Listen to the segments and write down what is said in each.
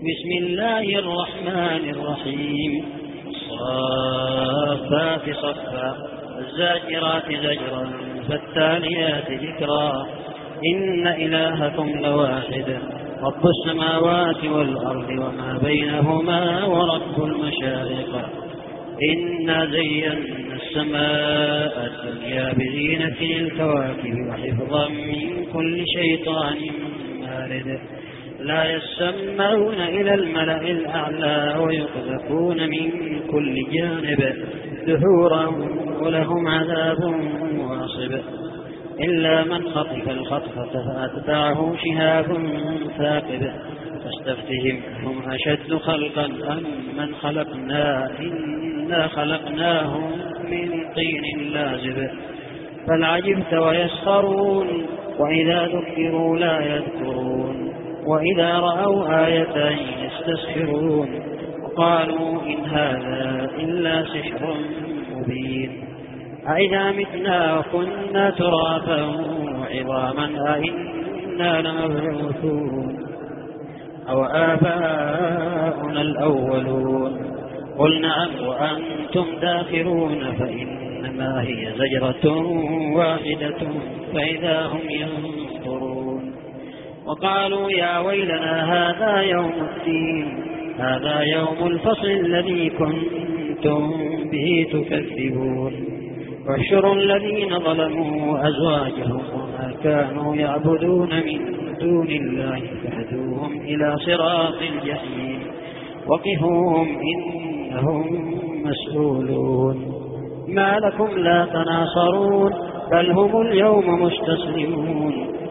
بسم الله الرحمن الرحيم. الصافات صفا الزاجرات زجرا فالتاليات ذكرا. إن إلهكم لواحد رب السماوات والأرض وما بينهما ورب المشارق. إنا زينا السماء الدنيا بزينة الكواكب وحفظا من كل شيطان مارد. لا يسمعون إلى الملأ الأعلى ويقذفون من كل جانب دحورا ولهم عذاب واصب. إلا من خطف الخطفة فأتبعه شهاب ثاقب. فاستفتهم هم أشد خلقا أم من خلقنا؟ إنا خلقناهم من طين لازب. بل عجبت ويسخرون وإذا ذكروا لا يذكرون. وإذا رأوا آية يستسخرون وقالوا إن هذا إلا سحر مبين. أئذا متنا وكنا ترابا وعظاما أئنا لمبعوثون. أو آباؤنا الأولون. قل نعم وأنتم داخرون فإنما هي زجرة واحدة فإذا هم ينظرون. وقالوا يا ويلنا هذا يوم الدين هذا يوم الفصل الذي كنتم به تكذبون. واحشروا الذين ظلموا وأزواجهم وما كانوا يعبدون من دون الله فهدوهم إلى صراط الجحيم. وقفوهم إنهم مسؤولون. ما لكم لا تناصرون بل هم اليوم مستسلمون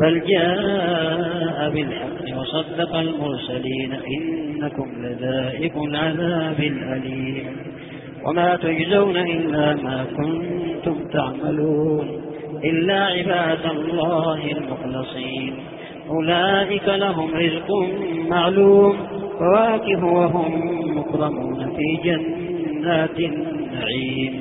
بل جاء بالحق وصدق المرسلين إنكم لذائق العذاب الأليم. وما تجزون إلا ما كنتم تعملون. إلا عباد الله المخلصين. أولئك لهم رزق معلوم. فواكه وهم مكرمون في جنات النعيم.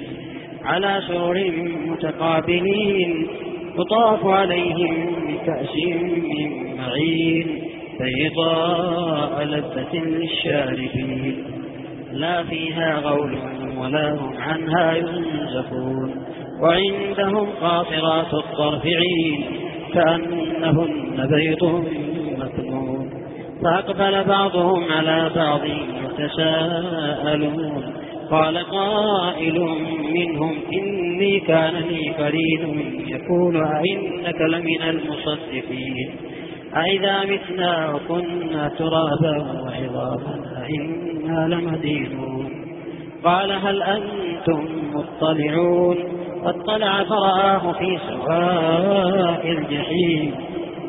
على سرر متقابلين. تطاف عليهم بكأس من معين بيضاء لذة للشاربين. لا فيها غول ولا هم عنها ينزفون. وعندهم قاصرات الطرف عين كأنهن بيض مكنون. فأقبل بعضهم على بعض يتساءلون. قال قائل منهم إني كان لي قرين يقول أئنك لمن المصدقين. أئذا متنا وكنا ترابا وعظاما أئنا لمدينون. قال هل أنتم مطلعون؟ فاطلع فرآه في سواء الجحيم.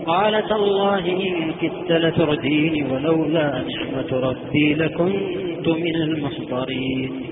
قال تالله إن كدت لترديني ولولا نعمة ربي لكنت من المحضرين.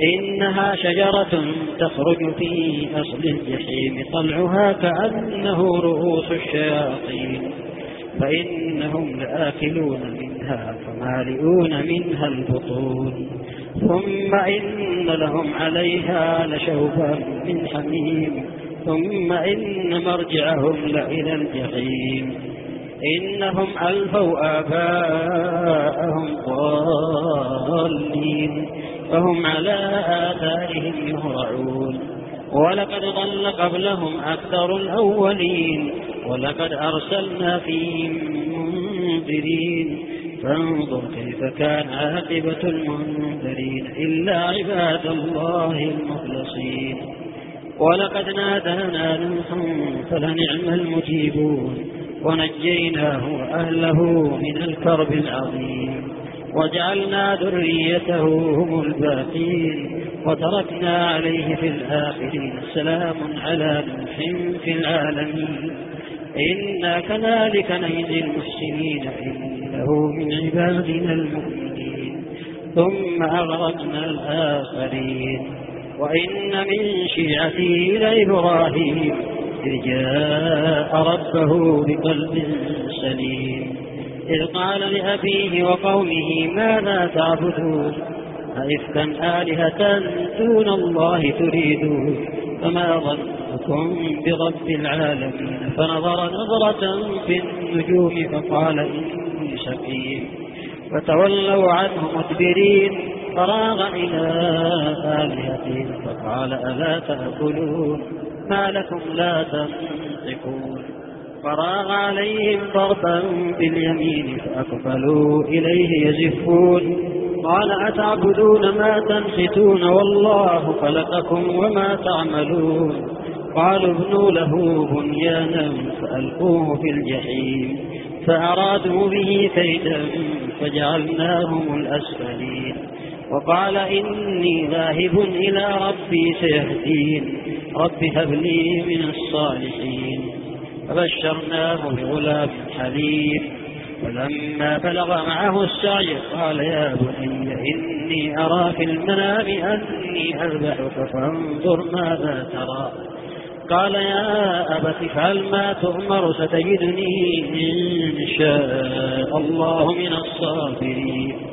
إنها شجرة تخرج في أصل الجحيم طلعها كأنه رؤوس الشياطين. فإنهم لآكلون منها فمالئون منها البطون. ثم إن لهم عليها لشوبا من حميم. ثم إن مرجعهم لإلى الجحيم. إنهم ألفوا آباءهم ضالين. فهم على آثارهم يهرعون. ولقد ضل قبلهم أكثر الأولين. ولقد أرسلنا فيهم منذرين. فانظر كيف كان عاقبة المنذرين. إلا عباد الله المخلصين. ولقد نادانا نوح فلنعم المجيبون. ونجيناه وأهله من الكرب العظيم. وجعلنا ذريته هم الباقين وتركنا عليه في الآخرين سلام على نوح في العالمين. إنا كذلك نجزي المحسنين إنه من عبادنا المؤمنين. ثم أغرقنا الآخرين. وإن من شيعته لإبراهيم إذ جاء ربه بقلب سليم. إذ قال لأبيه وقومه ماذا تعبدون؟ أئفكا آلهة دون الله تريدون؟ فما ظنكم برب العالمين؟ فنظر نظرة في النجوم فقال إني سقيم فتولوا عنه مدبرين. فراغ إلى آلهتهم فقال ألا تأكلون؟ ما لكم لا تنطقون. فراغ عليهم ضربا باليمين فأقبلوا إليه يزفون. قال أتعبدون ما تنحتون؟ والله خلقكم وما تعملون. قالوا ابنوا له بنيانا فألقوه في الجحيم. فأرادوا به كيدا فجعلناهم الأسفلين. وقال إني ذاهب إلى ربي سيهدين. رب هب لي من الصالحين. فبشرناه بغلام حليم. ولما بلغ معه السعي قال يا بني إني أرى في المنام أني أذبحك فانظر ماذا ترى. قال يا أبت افعل ما تؤمر ستجدني إن شاء الله من الصابرين.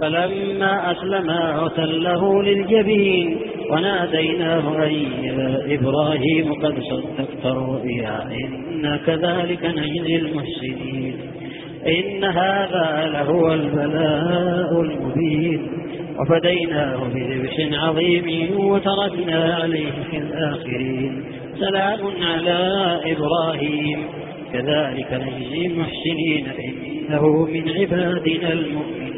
فلما أسلما وتله للجبين وناديناه أي يا إبراهيم قد صدقت الرؤيا إنا كذلك نجزي المحسنين إن هذا لهو البلاء المبين وفديناه بذبح عظيم وتركنا عليه في الآخرين سلام على إبراهيم كذلك نجزي المحسنين إنه من عبادنا المؤمنين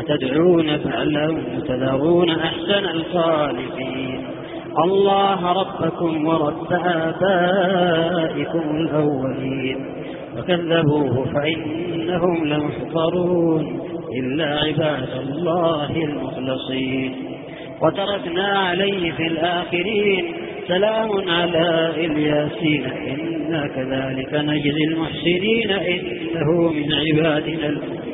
أتدعون فعلا وتذرون أحسن الخالقين الله ربكم ورب آبائكم الأولين وكذبوه فإنهم لمحضرون إلا عباد الله المخلصين وتركنا عليه في الآخرين سلام على إلياسين إنا كذلك نجزي المحسنين إنه من عبادنا المؤمنين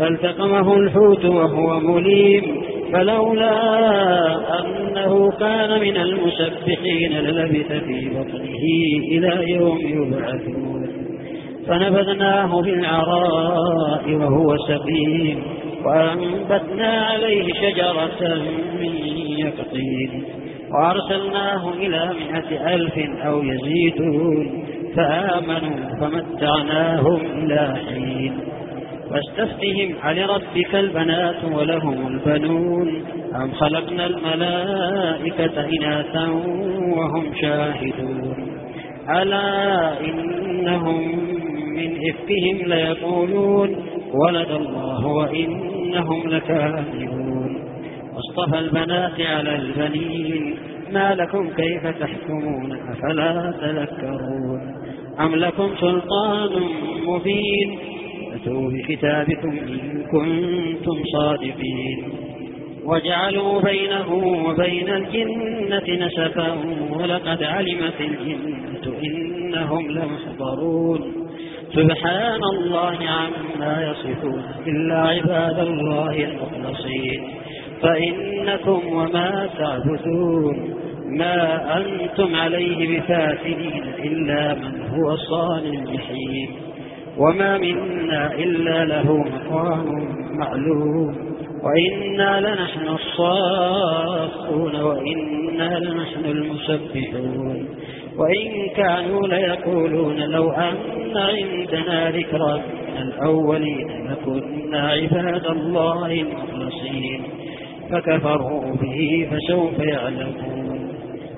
فالتقمه الحوت وهو مليم فلولا أنه كان من المسبحين للبث في بطنه إلى يوم يبعثون. فنبذناه بالعراء وهو سقيم وأنبتنا عليه شجرة من يقطين. وأرسلناه إلى مئة ألف أو يزيدون فآمنوا فمتعناهم إلى حين. واستفتهم علربك البنات ولهم البنون. أم خلقنا الملائكة إناثا وهم شاهدون. ألا إنهم من إفكهم ليقولون ولد الله وإنهم لكاذبون. واصطفى البنات على البنين. ما لكم كيف تحكمون؟ أفلا تذكرون. أم لكم سلطان مبين؟ فأتوا بكتابكم إن كنتم صادقين. وجعلوا بينه وبين الجنة نسفا ولقد علمت الجنة إنهم لمحضرون. سبحان الله عما يصفون. إلا عباد الله المخلصين. فإنكم وما تعبدون. ما أنتم عليه بفاتنين إلا من هو صال الجحيم. وما منا إلا له مقام معلوم. وإنا لنحن الصافون وإنا لنحن المسبحون. وإن كانوا ليقولون لو أن عندنا ذكرا من الأولين لكنا عباد الله المخلصين فكفروا به فسوف يعلمون.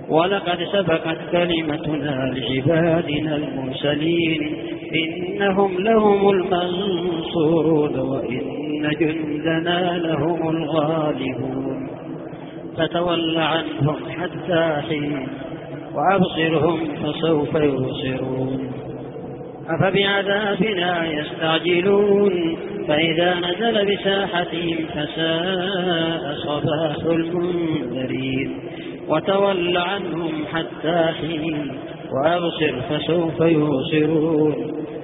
ولقد سبقت كلمتنا لعبادنا المرسلين. إنهم لهم المنصورون وإن جندنا لهم الغالبون. فتول عنهم حتى حين وأبصرهم فسوف يبصرون. أفبعذابنا يستعجلون؟ فإذا نزل بساحتهم فساء صباح المنذرين. وتول عنهم حتى حين وأبصر فسوف يبصرون.